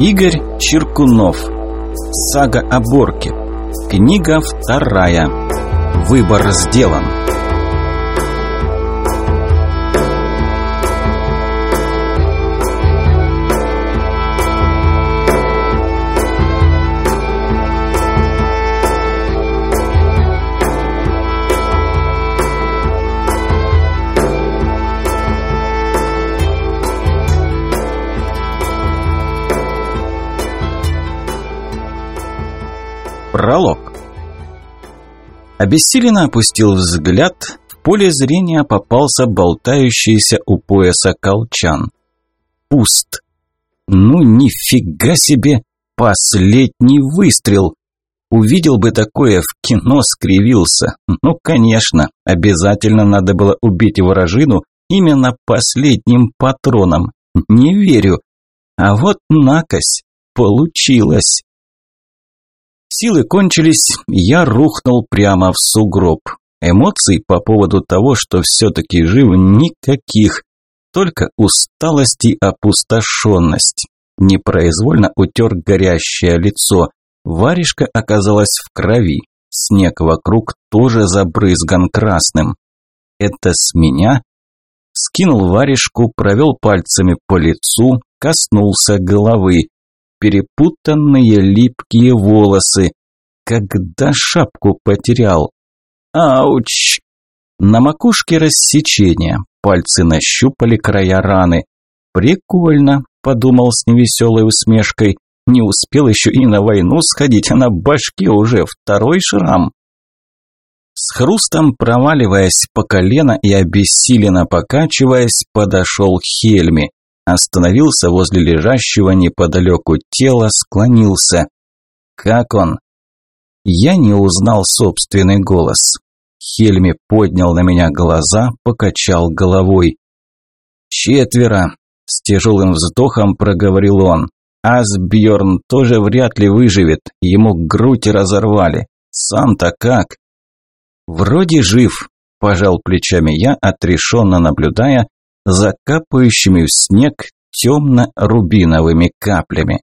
Игорь Черкунов. Сага о Борке. Книга вторая. Выбор сделан. Пролог. Обессиленно опустил взгляд, в поле зрения попался болтающийся у пояса колчан. Пуст. Ну нифига себе! Последний выстрел! Увидел бы такое в кино, скривился. Ну, конечно, обязательно надо было убить вражину именно последним патроном. Не верю. А вот накось, получилось. Силы кончились, я рухнул прямо в сугроб. Эмоций по поводу того, что все-таки жив, никаких. Только усталость и опустошенность. Непроизвольно утер горящее лицо. Варежка оказалась в крови. Снег вокруг тоже забрызган красным. Это с меня? Скинул варежку, провел пальцами по лицу, коснулся головы перепутанные липкие волосы. Когда шапку потерял? Ауч! На макушке рассечение, пальцы нащупали края раны. Прикольно, подумал с невеселой усмешкой. Не успел еще и на войну сходить, а на башке уже второй шрам. С хрустом проваливаясь по колено и обессиленно покачиваясь, подошел Хельми. Остановился возле лежащего неподалеку тела, склонился. «Как он?» Я не узнал собственный голос. Хельми поднял на меня глаза, покачал головой. «Четверо!» – с тяжелым вздохом проговорил он. «Асбjörn тоже вряд ли выживет, ему грудь разорвали. Сам-то как?» «Вроде жив», – пожал плечами я, отрешенно наблюдая, закапающими в снег темно-рубиновыми каплями.